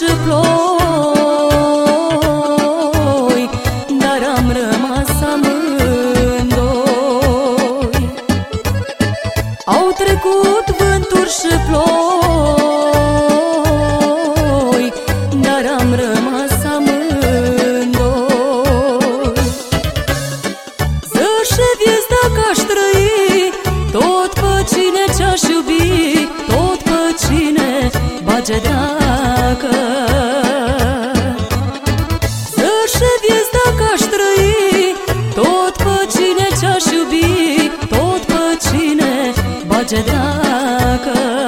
și ploi Dar am rămas amândoi. Au trecut vânturi și ploi bage dacă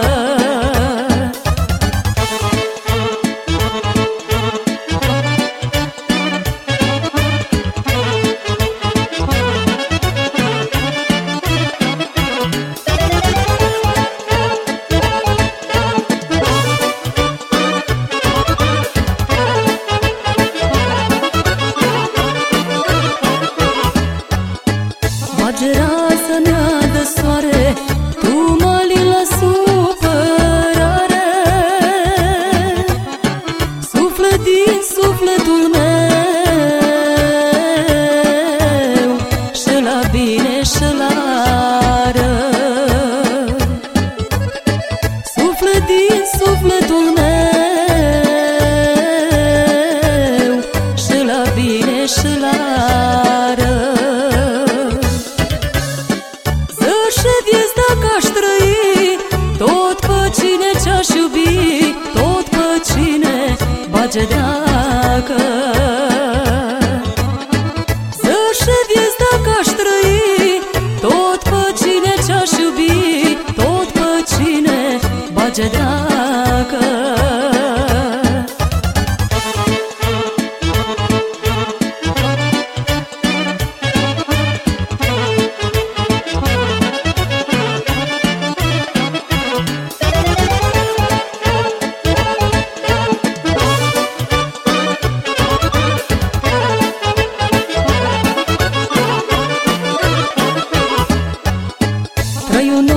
bage dacă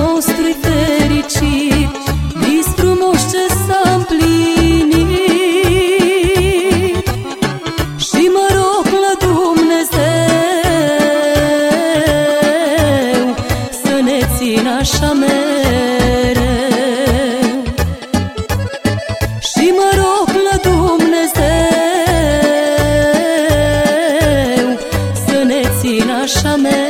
Traiul nostru fericit Vis frumos ce s-a împlinit. Și mă rog la Dumnezeu Să ne țină așa mereu. Și mă rog la Dumnezeu Să ne țină așa mereu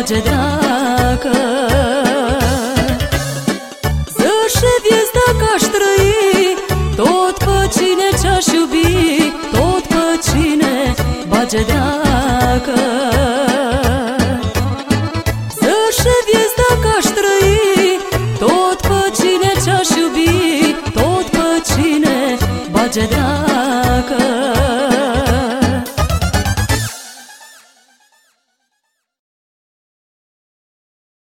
bage dacă Să-și viezi dacă aș trăi Tot pe cine ce-aș iubi Tot pe cine bage dacă Să-și viezi dacă aș trăi Tot pe cine ce-aș iubi Tot pe cine bage dacă